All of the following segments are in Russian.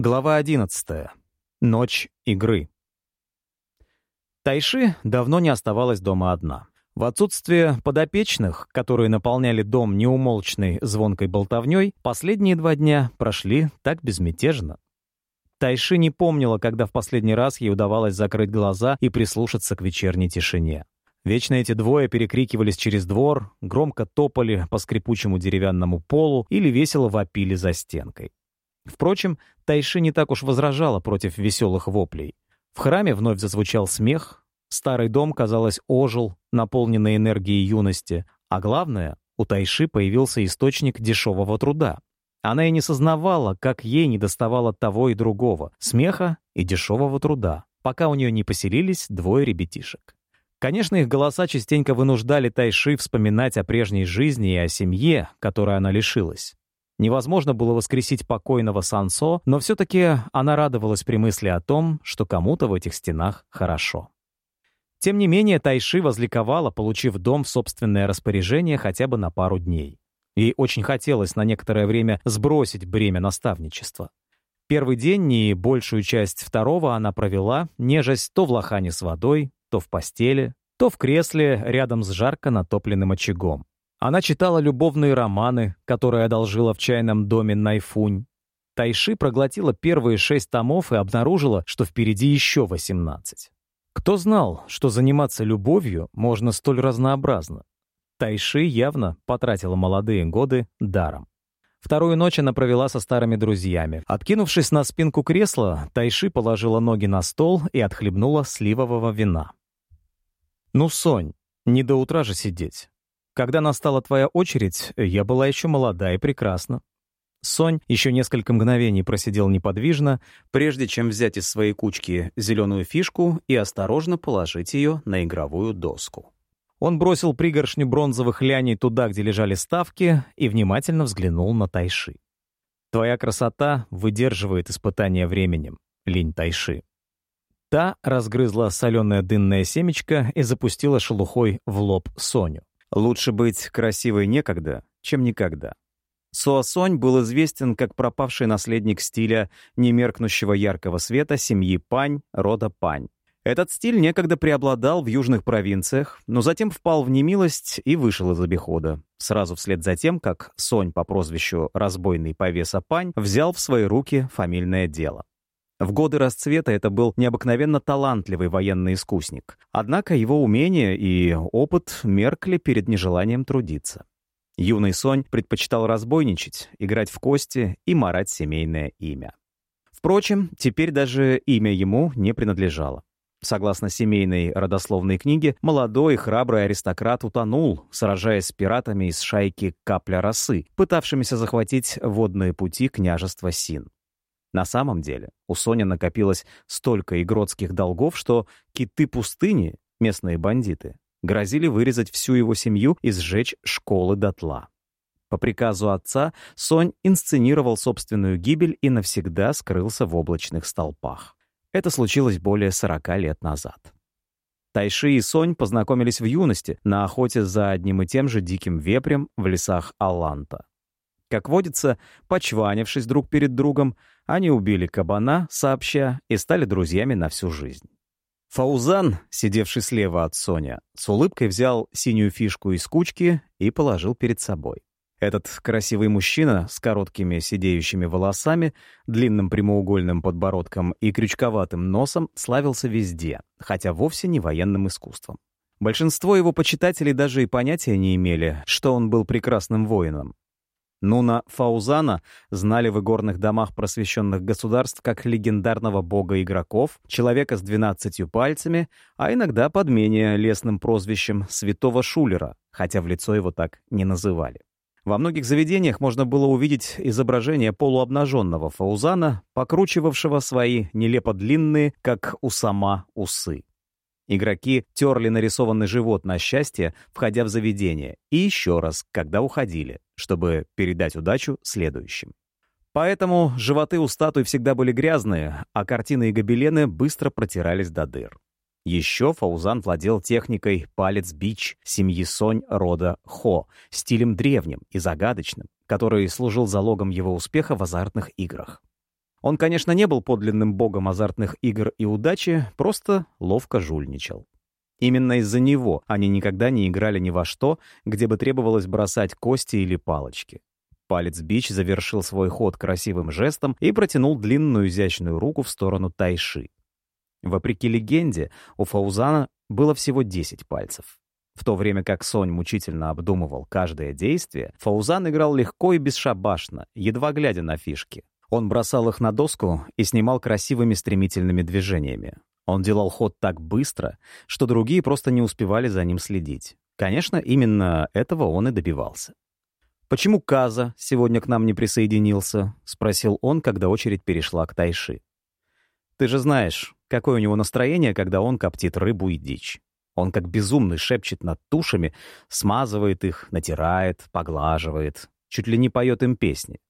Глава 11. Ночь игры. Тайши давно не оставалась дома одна. В отсутствие подопечных, которые наполняли дом неумолчной звонкой болтовней, последние два дня прошли так безмятежно. Тайши не помнила, когда в последний раз ей удавалось закрыть глаза и прислушаться к вечерней тишине. Вечно эти двое перекрикивались через двор, громко топали по скрипучему деревянному полу или весело вопили за стенкой. Впрочем, Тайши не так уж возражала против веселых воплей. В храме вновь зазвучал смех, старый дом, казалось, ожил, наполненный энергией юности, а главное, у Тайши появился источник дешевого труда. Она и не сознавала, как ей недоставало того и другого — смеха и дешевого труда, пока у нее не поселились двое ребятишек. Конечно, их голоса частенько вынуждали Тайши вспоминать о прежней жизни и о семье, которой она лишилась. Невозможно было воскресить покойного Сансо, но все-таки она радовалась при мысли о том, что кому-то в этих стенах хорошо. Тем не менее, Тайши возликовала, получив дом в собственное распоряжение хотя бы на пару дней. Ей очень хотелось на некоторое время сбросить бремя наставничества. Первый день и большую часть второго она провела, нежесть то в лохане с водой, то в постели, то в кресле рядом с жарко натопленным очагом. Она читала любовные романы, которые одолжила в чайном доме Найфунь. Тайши проглотила первые шесть томов и обнаружила, что впереди еще восемнадцать. Кто знал, что заниматься любовью можно столь разнообразно? Тайши явно потратила молодые годы даром. Вторую ночь она провела со старыми друзьями. Откинувшись на спинку кресла, Тайши положила ноги на стол и отхлебнула сливового вина. «Ну, Сонь, не до утра же сидеть. Когда настала твоя очередь, я была еще молода и прекрасна. Сонь еще несколько мгновений просидел неподвижно, прежде чем взять из своей кучки зеленую фишку и осторожно положить ее на игровую доску. Он бросил пригоршню бронзовых ляней туда, где лежали ставки, и внимательно взглянул на Тайши. «Твоя красота выдерживает испытания временем, линь Тайши». Та разгрызла соленое дынное семечко и запустила шелухой в лоб Соню. Лучше быть красивой некогда, чем никогда. Суасонь был известен как пропавший наследник стиля немеркнущего яркого света семьи Пань, рода Пань. Этот стиль некогда преобладал в южных провинциях, но затем впал в немилость и вышел из обихода. Сразу вслед за тем, как Сонь по прозвищу «разбойный повеса Пань» взял в свои руки фамильное дело. В годы расцвета это был необыкновенно талантливый военный искусник. Однако его умения и опыт меркли перед нежеланием трудиться. Юный Сонь предпочитал разбойничать, играть в кости и марать семейное имя. Впрочем, теперь даже имя ему не принадлежало. Согласно семейной родословной книге, молодой храбрый аристократ утонул, сражаясь с пиратами из шайки «Капля росы», пытавшимися захватить водные пути княжества Син. На самом деле у Сони накопилось столько игротских долгов, что киты пустыни, местные бандиты, грозили вырезать всю его семью и сжечь школы дотла. По приказу отца Сонь инсценировал собственную гибель и навсегда скрылся в облачных столпах. Это случилось более 40 лет назад. Тайши и Сонь познакомились в юности на охоте за одним и тем же диким вепрем в лесах Аланта. Как водится, почванившись друг перед другом, они убили кабана, сообща, и стали друзьями на всю жизнь. Фаузан, сидевший слева от Соня, с улыбкой взял синюю фишку из кучки и положил перед собой. Этот красивый мужчина с короткими сидеющими волосами, длинным прямоугольным подбородком и крючковатым носом славился везде, хотя вовсе не военным искусством. Большинство его почитателей даже и понятия не имели, что он был прекрасным воином. Нуна Фаузана знали в игорных домах просвещенных государств как легендарного бога игроков, человека с двенадцатью пальцами, а иногда под менее лесным прозвищем святого Шулера, хотя в лицо его так не называли. Во многих заведениях можно было увидеть изображение полуобнаженного Фаузана, покручивавшего свои нелепо длинные, как у сама, усы. Игроки терли нарисованный живот на счастье, входя в заведение, и еще раз, когда уходили, чтобы передать удачу следующим. Поэтому животы у статуй всегда были грязные, а картины и гобелены быстро протирались до дыр. Еще Фаузан владел техникой палец-бич семьи Сонь рода Хо, стилем древним и загадочным, который служил залогом его успеха в азартных играх. Он, конечно, не был подлинным богом азартных игр и удачи, просто ловко жульничал. Именно из-за него они никогда не играли ни во что, где бы требовалось бросать кости или палочки. Палец Бич завершил свой ход красивым жестом и протянул длинную изящную руку в сторону Тайши. Вопреки легенде, у Фаузана было всего 10 пальцев. В то время как Сонь мучительно обдумывал каждое действие, Фаузан играл легко и бесшабашно, едва глядя на фишки. Он бросал их на доску и снимал красивыми стремительными движениями. Он делал ход так быстро, что другие просто не успевали за ним следить. Конечно, именно этого он и добивался. «Почему Каза сегодня к нам не присоединился?» — спросил он, когда очередь перешла к Тайши. «Ты же знаешь, какое у него настроение, когда он коптит рыбу и дичь. Он как безумный шепчет над тушами, смазывает их, натирает, поглаживает, чуть ли не поет им песни.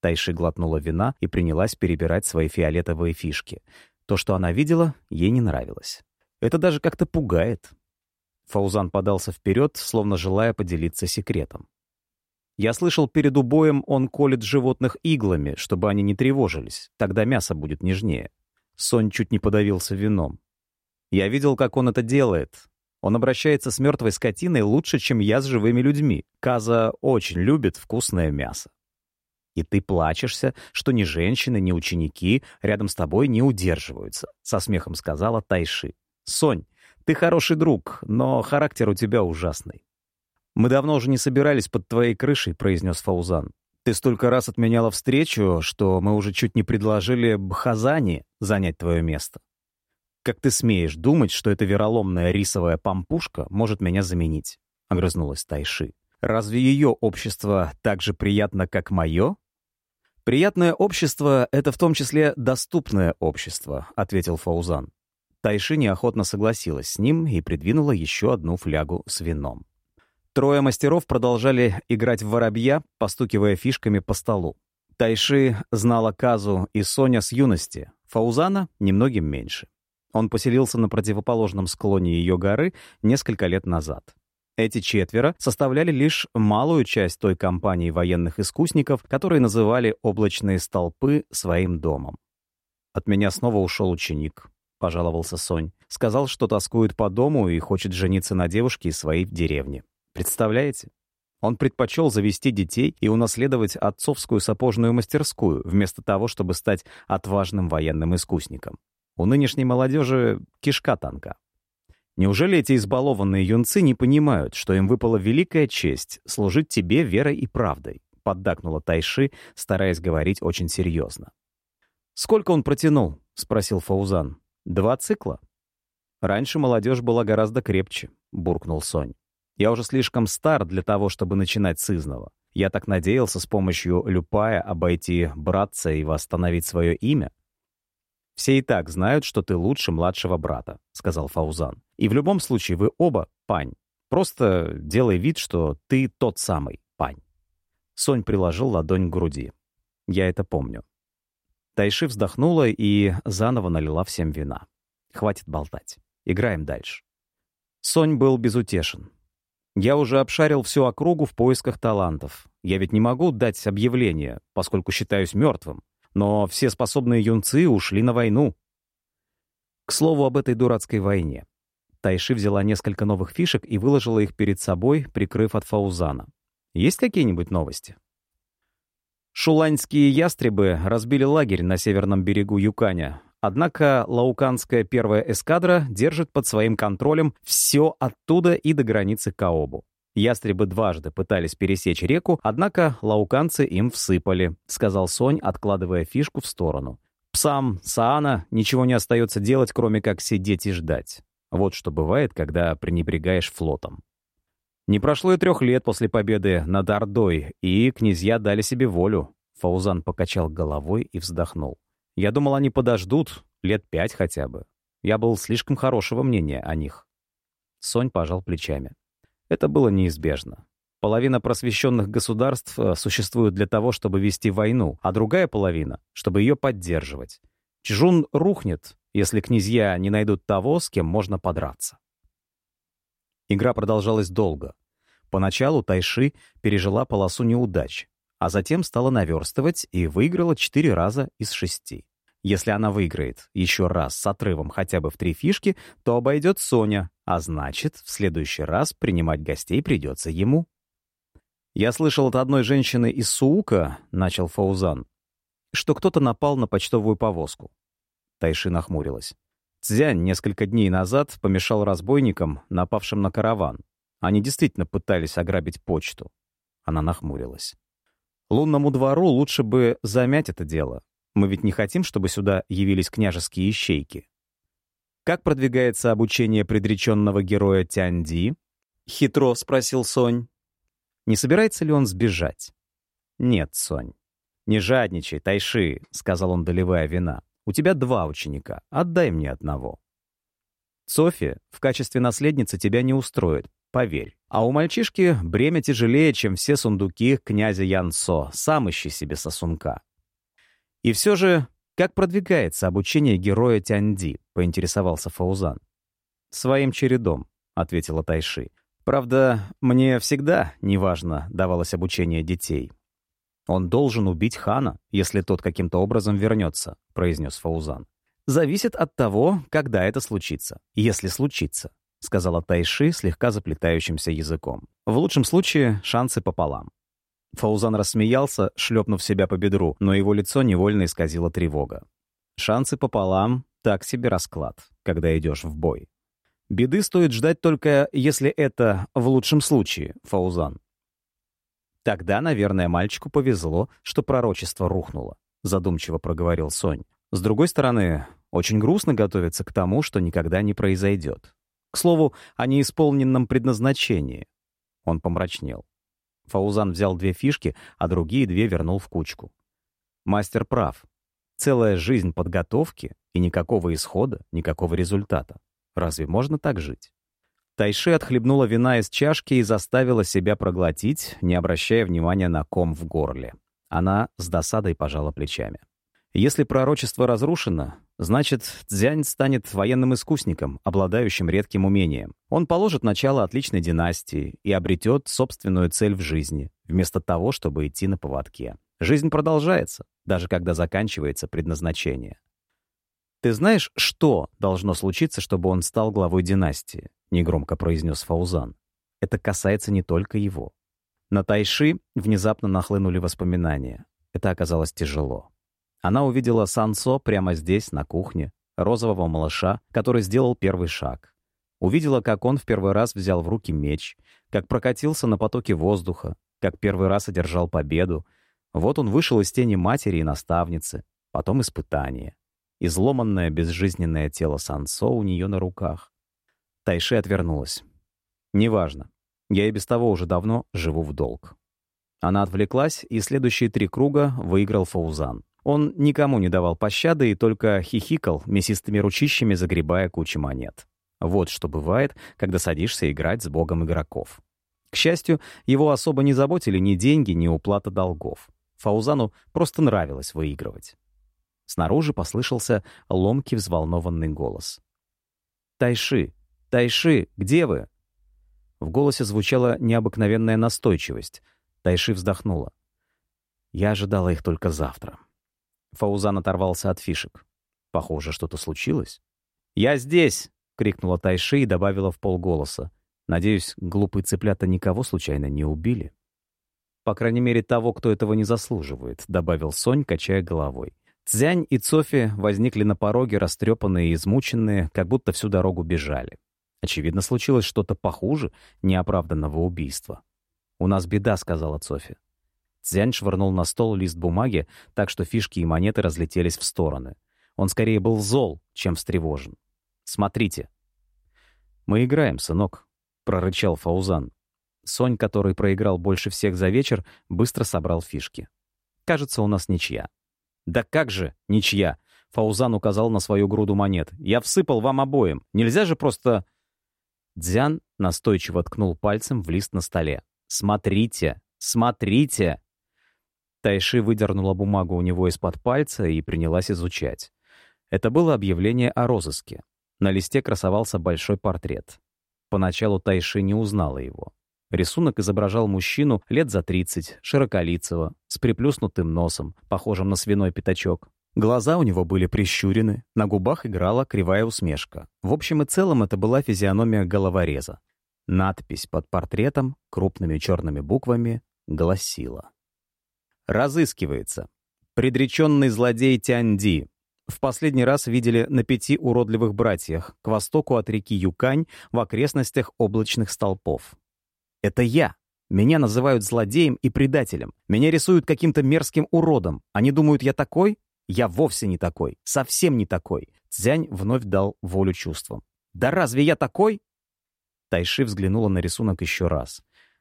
Тайши глотнула вина и принялась перебирать свои фиолетовые фишки. То, что она видела, ей не нравилось. Это даже как-то пугает. Фаузан подался вперед, словно желая поделиться секретом. Я слышал, перед убоем он колет животных иглами, чтобы они не тревожились. Тогда мясо будет нежнее. Сонь чуть не подавился вином. Я видел, как он это делает. Он обращается с мертвой скотиной лучше, чем я с живыми людьми. Каза очень любит вкусное мясо. И ты плачешься, что ни женщины, ни ученики рядом с тобой не удерживаются», — со смехом сказала Тайши. «Сонь, ты хороший друг, но характер у тебя ужасный». «Мы давно уже не собирались под твоей крышей», — произнес Фаузан. «Ты столько раз отменяла встречу, что мы уже чуть не предложили Бхазани занять твое место. Как ты смеешь думать, что эта вероломная рисовая пампушка может меня заменить?» — огрызнулась Тайши. Разве ее общество так же приятно, как мое? «Приятное общество — это в том числе доступное общество», — ответил Фаузан. Тайши неохотно согласилась с ним и придвинула еще одну флягу с вином. Трое мастеров продолжали играть в воробья, постукивая фишками по столу. Тайши знала Казу и Соня с юности, Фаузана — немногим меньше. Он поселился на противоположном склоне ее горы несколько лет назад. Эти четверо составляли лишь малую часть той компании военных искусников, которые называли облачные столпы своим домом. «От меня снова ушел ученик», — пожаловался Сонь. «Сказал, что тоскует по дому и хочет жениться на девушке из своей деревни. Представляете? Он предпочел завести детей и унаследовать отцовскую сапожную мастерскую, вместо того, чтобы стать отважным военным искусником. У нынешней молодежи кишка танка. Неужели эти избалованные юнцы не понимают, что им выпала великая честь служить тебе верой и правдой?» — поддакнула Тайши, стараясь говорить очень серьезно. «Сколько он протянул?» — спросил Фаузан. «Два цикла?» «Раньше молодежь была гораздо крепче», — буркнул Сонь. «Я уже слишком стар для того, чтобы начинать с изного. Я так надеялся с помощью Люпая обойти братца и восстановить свое имя. «Все и так знают, что ты лучше младшего брата», — сказал Фаузан. «И в любом случае вы оба пань. Просто делай вид, что ты тот самый пань». Сонь приложил ладонь к груди. «Я это помню». Тайши вздохнула и заново налила всем вина. «Хватит болтать. Играем дальше». Сонь был безутешен. «Я уже обшарил всю округу в поисках талантов. Я ведь не могу дать объявление, поскольку считаюсь мертвым но все способные юнцы ушли на войну. К слову об этой дурацкой войне. Тайши взяла несколько новых фишек и выложила их перед собой, прикрыв от Фаузана. Есть какие-нибудь новости? Шуланьские ястребы разбили лагерь на северном берегу Юканя, однако лауканская первая эскадра держит под своим контролем все оттуда и до границы Каобу. Ястребы дважды пытались пересечь реку, однако лауканцы им всыпали, сказал Сонь, откладывая фишку в сторону. Псам Саана ничего не остается делать, кроме как сидеть и ждать. Вот что бывает, когда пренебрегаешь флотом. Не прошло и трех лет после победы над Ордой, и князья дали себе волю. Фаузан покачал головой и вздохнул. Я думал, они подождут, лет пять хотя бы. Я был слишком хорошего мнения о них. Сонь пожал плечами. Это было неизбежно. Половина просвещенных государств э, существует для того, чтобы вести войну, а другая половина — чтобы ее поддерживать. Чжун рухнет, если князья не найдут того, с кем можно подраться. Игра продолжалась долго. Поначалу Тайши пережила полосу неудач. а затем стала наверстывать и выиграла четыре раза из шести. Если она выиграет еще раз с отрывом хотя бы в три фишки, то обойдет Соня, а значит, в следующий раз принимать гостей придется ему. «Я слышал от одной женщины из Суука», — начал Фаузан, что кто-то напал на почтовую повозку. Тайши нахмурилась. Цзянь несколько дней назад помешал разбойникам, напавшим на караван. Они действительно пытались ограбить почту. Она нахмурилась. Лунному двору лучше бы замять это дело. Мы ведь не хотим, чтобы сюда явились княжеские ищейки. «Как продвигается обучение предреченного героя Тяньди?» — хитро спросил Сонь. «Не собирается ли он сбежать?» «Нет, Сонь. Не жадничай, Тайши», — сказал он, доливая вина. «У тебя два ученика. Отдай мне одного». Софи в качестве наследницы тебя не устроит, поверь. А у мальчишки бремя тяжелее, чем все сундуки князя Янсо. Сам ищи себе сосунка. И все же, как продвигается обучение героя Тяньди, поинтересовался Фаузан. Своим чередом, ответила Тайши. Правда, мне всегда, неважно, давалось обучение детей. Он должен убить хана, если тот каким-то образом вернется, произнес Фаузан. Зависит от того, когда это случится, если случится. — сказала Тайши слегка заплетающимся языком. «В лучшем случае шансы пополам». Фаузан рассмеялся, шлепнув себя по бедру, но его лицо невольно исказило тревога. «Шансы пополам — так себе расклад, когда идешь в бой. Беды стоит ждать только, если это в лучшем случае, Фаузан». «Тогда, наверное, мальчику повезло, что пророчество рухнуло», — задумчиво проговорил Сонь. «С другой стороны, очень грустно готовиться к тому, что никогда не произойдет. К слову, о неисполненном предназначении. Он помрачнел. Фаузан взял две фишки, а другие две вернул в кучку. Мастер прав. Целая жизнь подготовки и никакого исхода, никакого результата. Разве можно так жить? Тайши отхлебнула вина из чашки и заставила себя проглотить, не обращая внимания на ком в горле. Она с досадой пожала плечами. Если пророчество разрушено, значит, Цзянь станет военным искусником, обладающим редким умением. Он положит начало отличной династии и обретет собственную цель в жизни, вместо того, чтобы идти на поводке. Жизнь продолжается, даже когда заканчивается предназначение. «Ты знаешь, что должно случиться, чтобы он стал главой династии?» — негромко произнес Фаузан. «Это касается не только его». На Тайши внезапно нахлынули воспоминания. Это оказалось тяжело. Она увидела Сансо прямо здесь, на кухне, розового малыша, который сделал первый шаг. Увидела, как он в первый раз взял в руки меч, как прокатился на потоке воздуха, как первый раз одержал победу. Вот он вышел из тени матери и наставницы, потом испытание. Изломанное безжизненное тело Сансо у нее на руках. Тайши отвернулась. «Неважно. Я и без того уже давно живу в долг». Она отвлеклась, и следующие три круга выиграл Фаузан. Он никому не давал пощады и только хихикал, мясистыми ручищами загребая кучу монет. Вот что бывает, когда садишься играть с богом игроков. К счастью, его особо не заботили ни деньги, ни уплата долгов. Фаузану просто нравилось выигрывать. Снаружи послышался ломкий взволнованный голос. «Тайши! Тайши! Где вы?» В голосе звучала необыкновенная настойчивость. Тайши вздохнула. «Я ожидала их только завтра». Фаузан оторвался от фишек. Похоже, что-то случилось. «Я здесь!» — крикнула Тайши и добавила в полголоса. «Надеюсь, глупые цыплята никого случайно не убили?» «По крайней мере, того, кто этого не заслуживает», — добавил Сонь, качая головой. Цзянь и Цофи возникли на пороге, растрепанные и измученные, как будто всю дорогу бежали. Очевидно, случилось что-то похуже неоправданного убийства. «У нас беда», — сказала Цофи. Цзянь швырнул на стол лист бумаги, так что фишки и монеты разлетелись в стороны. Он скорее был зол, чем встревожен. «Смотрите». «Мы играем, сынок», — прорычал Фаузан. Сонь, который проиграл больше всех за вечер, быстро собрал фишки. «Кажется, у нас ничья». «Да как же ничья?» Фаузан указал на свою груду монет. «Я всыпал вам обоим. Нельзя же просто...» Дзян настойчиво ткнул пальцем в лист на столе. «Смотрите! Смотрите!» Тайши выдернула бумагу у него из-под пальца и принялась изучать. Это было объявление о розыске. На листе красовался большой портрет. Поначалу Тайши не узнала его. Рисунок изображал мужчину лет за 30, широколицего, с приплюснутым носом, похожим на свиной пятачок. Глаза у него были прищурены, на губах играла кривая усмешка. В общем и целом это была физиономия головореза. Надпись под портретом крупными черными буквами гласила. «Разыскивается. Предреченный злодей Тяньди. В последний раз видели на пяти уродливых братьях к востоку от реки Юкань в окрестностях облачных столпов. Это я. Меня называют злодеем и предателем. Меня рисуют каким-то мерзким уродом. Они думают, я такой? Я вовсе не такой. Совсем не такой. Цзянь вновь дал волю чувствам. «Да разве я такой?» Тайши взглянула на рисунок еще раз.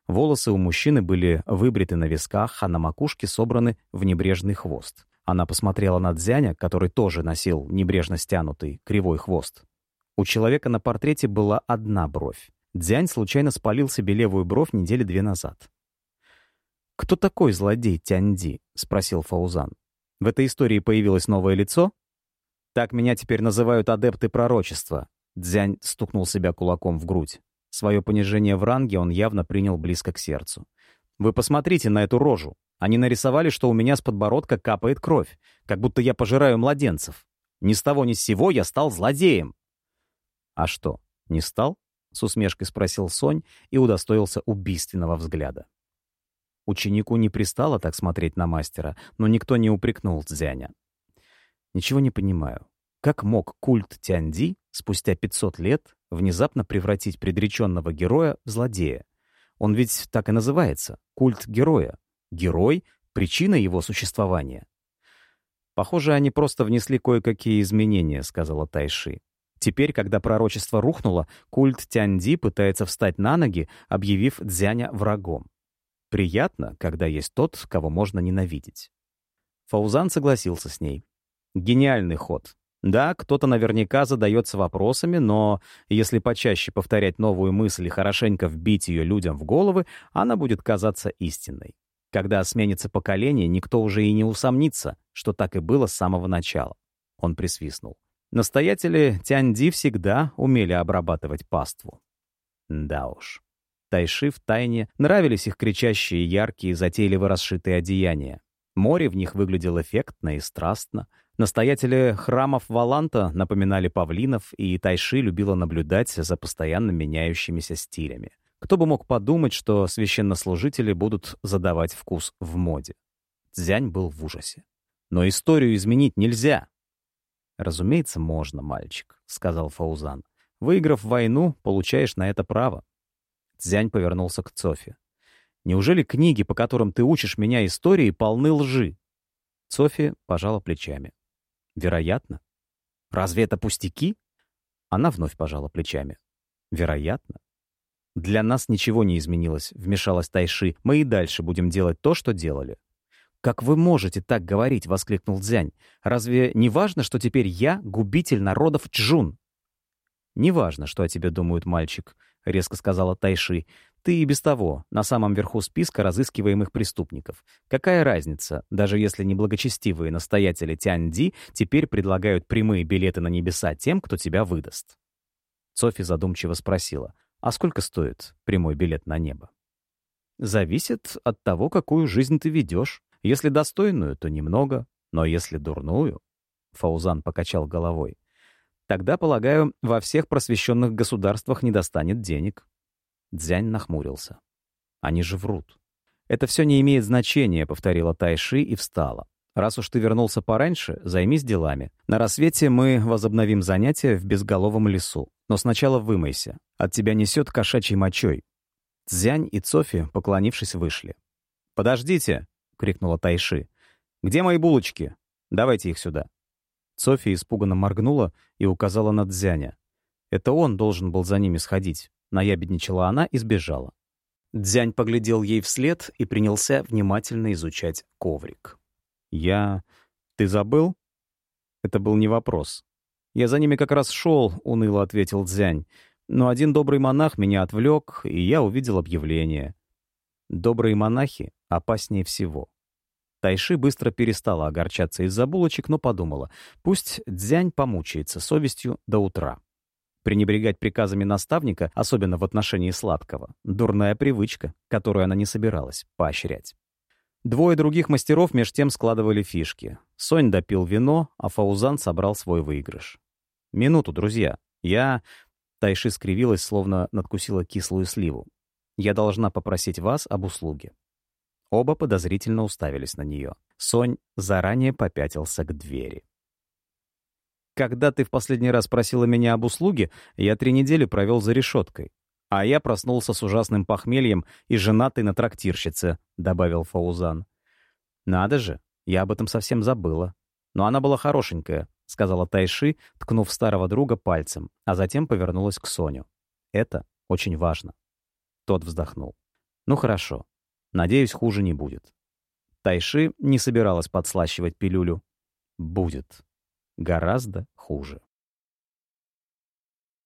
Волосы у мужчины были выбриты на висках, а на макушке собраны в небрежный хвост. Она посмотрела на Дзяня, который тоже носил небрежно стянутый, кривой хвост. У человека на портрете была одна бровь. Дзянь случайно спалил себе левую бровь недели две назад. «Кто такой злодей Тяньди?» — спросил Фаузан. «В этой истории появилось новое лицо?» «Так меня теперь называют адепты пророчества», — Дзянь стукнул себя кулаком в грудь. Свое понижение в ранге он явно принял близко к сердцу. «Вы посмотрите на эту рожу. Они нарисовали, что у меня с подбородка капает кровь, как будто я пожираю младенцев. Ни с того ни с сего я стал злодеем. «А что, не стал?» — с усмешкой спросил Сонь и удостоился убийственного взгляда. Ученику не пристало так смотреть на мастера, но никто не упрекнул Цзяня. «Ничего не понимаю. Как мог культ Тяньди спустя 500 лет внезапно превратить предреченного героя в злодея? Он ведь так и называется — культ героя. Герой — причина его существования. «Похоже, они просто внесли кое-какие изменения», — сказала Тайши. Теперь, когда пророчество рухнуло, культ Тяньди пытается встать на ноги, объявив Дзяня врагом. Приятно, когда есть тот, кого можно ненавидеть. Фаузан согласился с ней. Гениальный ход. Да, кто-то наверняка задается вопросами, но если почаще повторять новую мысль и хорошенько вбить ее людям в головы, она будет казаться истинной. Когда сменится поколение, никто уже и не усомнится, что так и было с самого начала. Он присвистнул. Настоятели Тяньди всегда умели обрабатывать паству. Да уж. Тайши в тайне нравились их кричащие, яркие, затейливо расшитые одеяния. Море в них выглядело эффектно и страстно. Настоятели храмов Валанта напоминали павлинов, и Тайши любила наблюдать за постоянно меняющимися стилями. Кто бы мог подумать, что священнослужители будут задавать вкус в моде. Цзянь был в ужасе. Но историю изменить нельзя. «Разумеется, можно, мальчик», — сказал Фаузан. «Выиграв войну, получаешь на это право». Цзянь повернулся к Цофи. «Неужели книги, по которым ты учишь меня истории, полны лжи?» Софи пожала плечами. «Вероятно». «Разве это пустяки?» Она вновь пожала плечами. «Вероятно». «Для нас ничего не изменилось», — вмешалась Тайши. «Мы и дальше будем делать то, что делали». «Как вы можете так говорить?» — воскликнул Дзянь. «Разве не важно, что теперь я — губитель народов Чжун?» «Не важно, что о тебе думают, мальчик», — резко сказала Тайши. «Ты и без того на самом верху списка разыскиваемых преступников. Какая разница, даже если неблагочестивые настоятели Тянь-Ди теперь предлагают прямые билеты на небеса тем, кто тебя выдаст?» Софи задумчиво спросила. А сколько стоит прямой билет на небо? Зависит от того, какую жизнь ты ведешь. Если достойную, то немного, но если дурную... Фаузан покачал головой. Тогда, полагаю, во всех просвещенных государствах не достанет денег. Дзянь нахмурился. Они же врут. «Это все не имеет значения», — повторила Тайши и встала. «Раз уж ты вернулся пораньше, займись делами. На рассвете мы возобновим занятия в безголовом лесу. Но сначала вымойся. От тебя несет кошачьей мочой». Цзянь и Цофи, поклонившись, вышли. «Подождите!» — крикнула Тайши. «Где мои булочки? Давайте их сюда». София испуганно моргнула и указала на Дзяня. Это он должен был за ними сходить. Наябедничала она и сбежала. Дзянь поглядел ей вслед и принялся внимательно изучать коврик. «Я... Ты забыл?» Это был не вопрос. «Я за ними как раз шел», — уныло ответил Дзянь. «Но один добрый монах меня отвлек, и я увидел объявление. Добрые монахи опаснее всего». Тайши быстро перестала огорчаться из-за булочек, но подумала, пусть Дзянь помучается совестью до утра. Пренебрегать приказами наставника, особенно в отношении сладкого, дурная привычка, которую она не собиралась поощрять. Двое других мастеров меж тем складывали фишки. Сонь допил вино, а Фаузан собрал свой выигрыш. «Минуту, друзья. Я...» Тайши скривилась, словно надкусила кислую сливу. «Я должна попросить вас об услуге». Оба подозрительно уставились на нее. Сонь заранее попятился к двери. «Когда ты в последний раз просила меня об услуге, я три недели провел за решеткой. А я проснулся с ужасным похмельем и женатый на трактирщице», — добавил Фаузан. «Надо же, я об этом совсем забыла. Но она была хорошенькая», — сказала Тайши, ткнув старого друга пальцем, а затем повернулась к Соню. «Это очень важно». Тот вздохнул. «Ну хорошо. Надеюсь, хуже не будет». Тайши не собиралась подслащивать пилюлю. «Будет. Гораздо хуже».